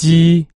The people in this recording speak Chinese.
鸡